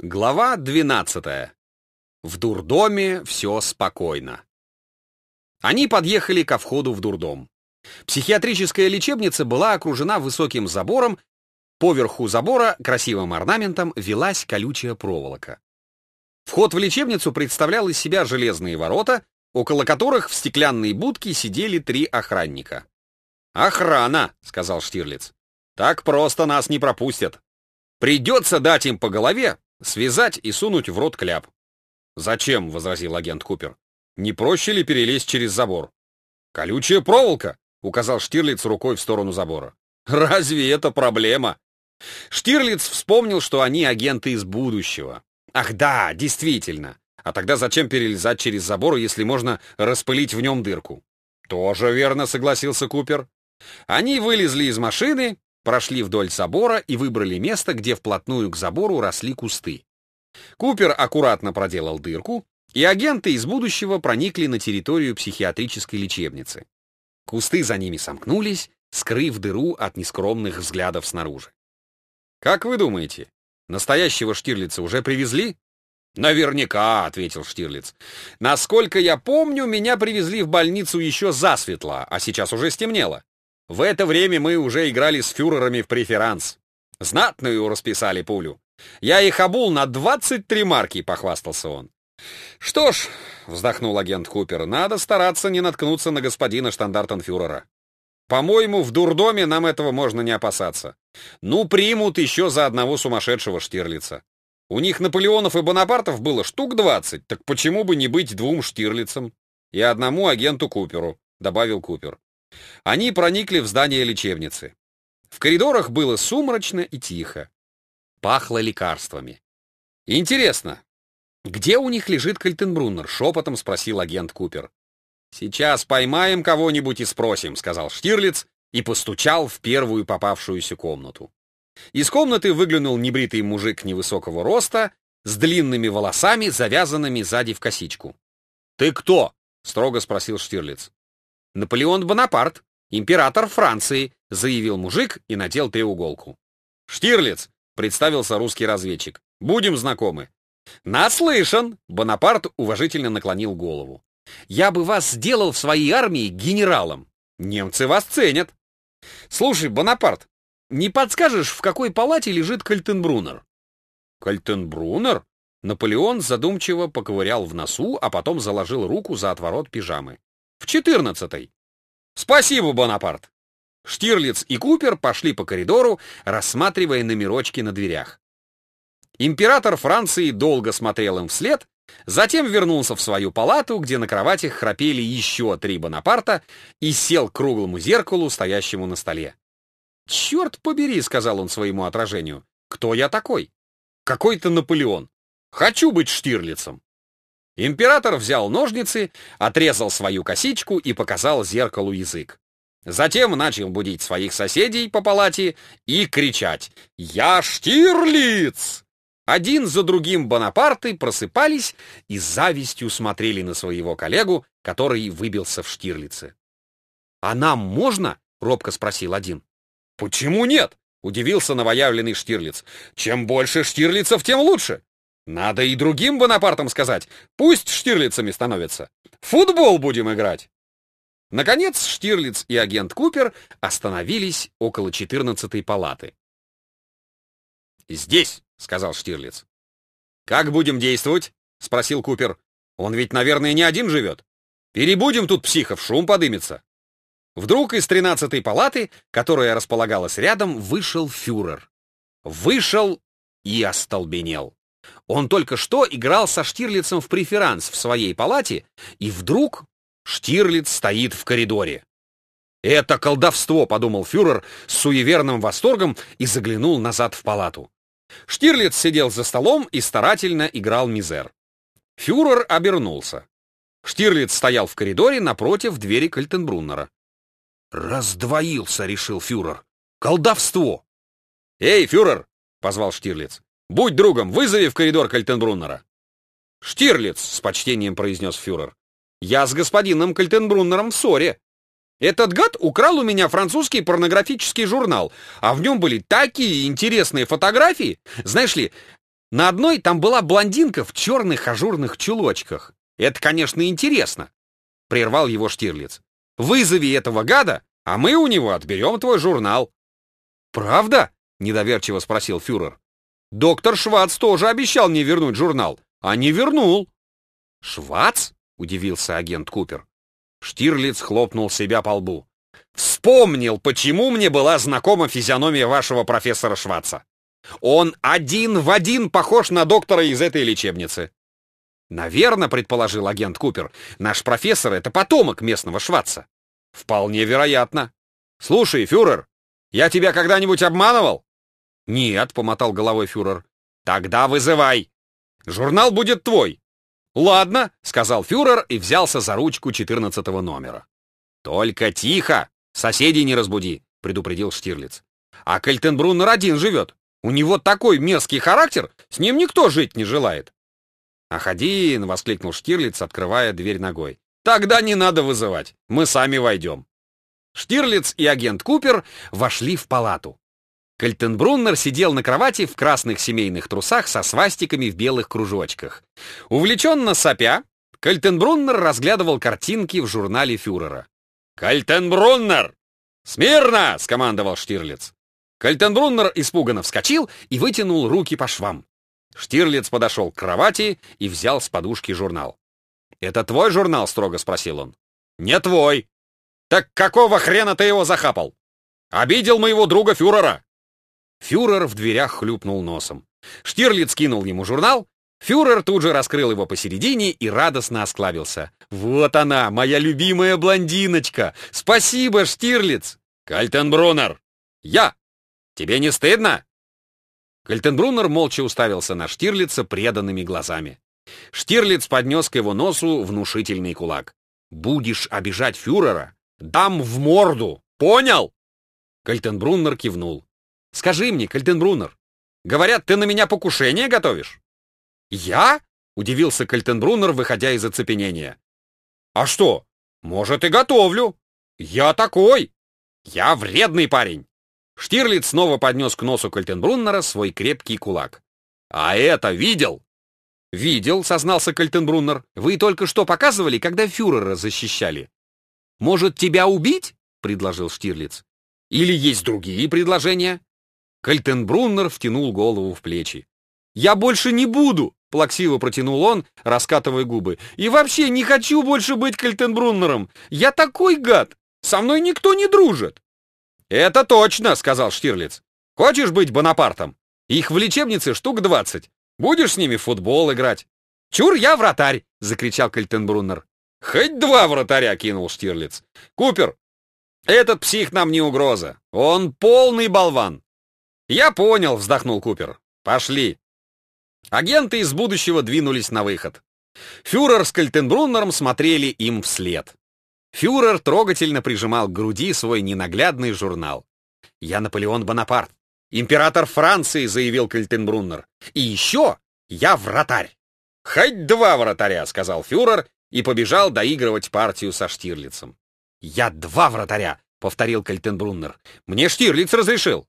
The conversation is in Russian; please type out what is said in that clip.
Глава 12. В дурдоме все спокойно. Они подъехали ко входу в дурдом. Психиатрическая лечебница была окружена высоким забором, поверху забора красивым орнаментом велась колючая проволока. Вход в лечебницу представлял из себя железные ворота, около которых в стеклянной будке сидели три охранника. «Охрана!» — сказал Штирлиц. «Так просто нас не пропустят. Придется дать им по голове, Связать и сунуть в рот кляп. «Зачем?» — возразил агент Купер. «Не проще ли перелезть через забор?» «Колючая проволока!» — указал Штирлиц рукой в сторону забора. «Разве это проблема?» Штирлиц вспомнил, что они агенты из будущего. «Ах да, действительно! А тогда зачем перелезать через забор, если можно распылить в нем дырку?» «Тоже верно», — согласился Купер. Они вылезли из машины прошли вдоль забора и выбрали место, где вплотную к забору росли кусты. Купер аккуратно проделал дырку, и агенты из будущего проникли на территорию психиатрической лечебницы. Кусты за ними сомкнулись, скрыв дыру от нескромных взглядов снаружи. «Как вы думаете, настоящего Штирлица уже привезли?» «Наверняка», — ответил Штирлиц. «Насколько я помню, меня привезли в больницу еще засветло, а сейчас уже стемнело. В это время мы уже играли с фюрерами в преферанс. Знатную расписали пулю. Я их обул на 23 марки, похвастался он. Что ж, вздохнул агент Купер, надо стараться не наткнуться на господина штандартенфюрера. По-моему, в дурдоме нам этого можно не опасаться. Ну, примут еще за одного сумасшедшего Штирлица. У них Наполеонов и Бонапартов было штук 20, так почему бы не быть двум Штирлицам? И одному агенту Куперу, добавил Купер. Они проникли в здание лечебницы. В коридорах было сумрачно и тихо. Пахло лекарствами. «Интересно, где у них лежит Кальтенбруннер?» — шепотом спросил агент Купер. «Сейчас поймаем кого-нибудь и спросим», — сказал Штирлиц и постучал в первую попавшуюся комнату. Из комнаты выглянул небритый мужик невысокого роста с длинными волосами, завязанными сзади в косичку. «Ты кто?» — строго спросил Штирлиц. «Наполеон Бонапарт, император Франции», — заявил мужик и надел треуголку. «Штирлиц», — представился русский разведчик, — «будем знакомы». «Наслышан!» — Бонапарт уважительно наклонил голову. «Я бы вас сделал в своей армии генералом. Немцы вас ценят». «Слушай, Бонапарт, не подскажешь, в какой палате лежит Кальтенбруннер?» «Кальтенбруннер?» Наполеон задумчиво поковырял в носу, а потом заложил руку за отворот пижамы. В четырнадцатой. Спасибо, Бонапарт. Штирлиц и Купер пошли по коридору, рассматривая номерочки на дверях. Император Франции долго смотрел им вслед, затем вернулся в свою палату, где на кроватях храпели еще три Бонапарта, и сел к круглому зеркалу, стоящему на столе. «Черт побери», — сказал он своему отражению, — «кто я такой? Какой-то Наполеон. Хочу быть Штирлицем». Император взял ножницы, отрезал свою косичку и показал зеркалу язык. Затем начал будить своих соседей по палате и кричать «Я Штирлиц!». Один за другим Бонапарты просыпались и завистью смотрели на своего коллегу, который выбился в Штирлице. «А нам можно?» — робко спросил один. «Почему нет?» — удивился новоявленный Штирлиц. «Чем больше Штирлицев, тем лучше. Надо и другим Бонапартам сказать. Пусть Штирлицами становятся. Футбол будем играть. Наконец Штирлиц и агент Купер остановились около четырнадцатой палаты. «Здесь», — сказал Штирлиц. «Как будем действовать?» — спросил Купер. «Он ведь, наверное, не один живет. Перебудем тут психов, шум подымется». Вдруг из тринадцатой палаты, которая располагалась рядом, вышел фюрер. Вышел и остолбенел. Он только что играл со Штирлицем в преферанс в своей палате, и вдруг Штирлиц стоит в коридоре. «Это колдовство», — подумал фюрер с суеверным восторгом и заглянул назад в палату. Штирлиц сидел за столом и старательно играл мизер. Фюрер обернулся. Штирлиц стоял в коридоре напротив двери Кальтенбруннера. «Раздвоился», — решил фюрер. «Колдовство!» «Эй, фюрер!» — позвал Штирлиц. Будь другом, вызови в коридор Кальтенбруннера. Штирлиц, с почтением произнес фюрер. Я с господином Кальтенбруннером в ссоре. Этот гад украл у меня французский порнографический журнал, а в нем были такие интересные фотографии. Знаешь ли, На одной там была блондинка в черных ажурных чулочках. Это, конечно, интересно. Прервал его Штирлиц. Вызови этого гада, а мы у него отберем твой журнал. Правда? Недоверчиво спросил фюрер. Доктор Швац тоже обещал мне вернуть журнал, а не вернул. Швац? Удивился агент Купер. Штирлиц хлопнул себя по лбу. Вспомнил, почему мне была знакома физиономия вашего профессора Шваца. Он один в один похож на доктора из этой лечебницы. Наверное, предположил агент Купер, наш профессор — это потомок местного Шваца. Вполне вероятно. Слушай, фюрер, я тебя когда-нибудь обманывал? Нет, помотал головой фюрер. Тогда вызывай. Журнал будет твой. Ладно, сказал фюрер и взялся за ручку 14 номера. Только тихо, соседей не разбуди, предупредил Штирлиц. А Кальтенбруннер один живет. У него такой мерзкий характер, с ним никто жить не желает. «Ах, один!» — воскликнул Штирлиц, открывая дверь ногой. «Тогда не надо вызывать, мы сами войдем». Штирлиц и агент Купер вошли в палату. Кальтенбруннер сидел на кровати в красных семейных трусах со свастиками в белых кружочках. Увлеченно сопя, Кальтенбруннер разглядывал картинки в журнале фюрера. «Кальтенбруннер! Смирно!» — скомандовал Штирлиц. Кальтенбруннер испуганно вскочил и вытянул руки по швам. Штирлиц подошел к кровати и взял с подушки журнал. «Это твой журнал?» — строго спросил он. «Не твой». «Так какого хрена ты его захапал? Обидел моего друга фюрера!» Фюрер в дверях хлюпнул носом. Штирлиц кинул ему журнал. Фюрер тут же раскрыл его посередине и радостно осклабился. «Вот она, моя любимая блондиночка! Спасибо, Штирлиц!» «Кальтенбруннер!» «Я!» Тебе не стыдно?» Кальтенбруннер молча уставился на Штирлица преданными глазами. Штирлиц поднес к его носу внушительный кулак. «Будешь обижать фюрера? Дам в морду! Понял?» Кальтенбруннер кивнул. «Скажи мне, Кальтенбруннер, говорят, ты на меня покушение готовишь?» «Я?» — удивился Кальтенбруннер, выходя из оцепенения. «А что? Может, и готовлю. Я такой. Я вредный парень. Штирлиц снова поднес к носу Кальтенбруннера свой крепкий кулак. «А это видел?» «Видел», — сознался Кальтенбруннер. «Вы только что показывали, когда фюрера защищали». «Может, тебя убить?» — предложил Штирлиц. «Или есть другие предложения?» Кальтенбруннер втянул голову в плечи. «Я больше не буду!» — плаксиво протянул он, раскатывая губы. «И вообще не хочу больше быть Кальтенбруннером! Я такой гад! Со мной никто не дружит!» «Это точно», — сказал Штирлиц. «Хочешь быть Бонапартом? Их в лечебнице штук двадцать. Будешь с ними в футбол играть?» «Чур, я вратарь!» — закричал Кальтенбруннер. «Хоть два вратаря!» — кинул Штирлиц. «Купер, этот псих нам не угроза. Он полный болван!» «Я понял», — вздохнул Купер. «Пошли!» Агенты из будущего двинулись на выход. Фюрер с Кальтенбруннером смотрели им вслед. Фюрер трогательно прижимал к груди свой ненаглядный журнал. «Я Наполеон Бонапарт, император Франции», — заявил Кальтенбруннер. «И еще я вратарь». «Хоть два вратаря», — сказал фюрер и побежал доигрывать партию со Штирлицем. «Я два вратаря», — повторил Кальтенбруннер. «Мне Штирлиц разрешил».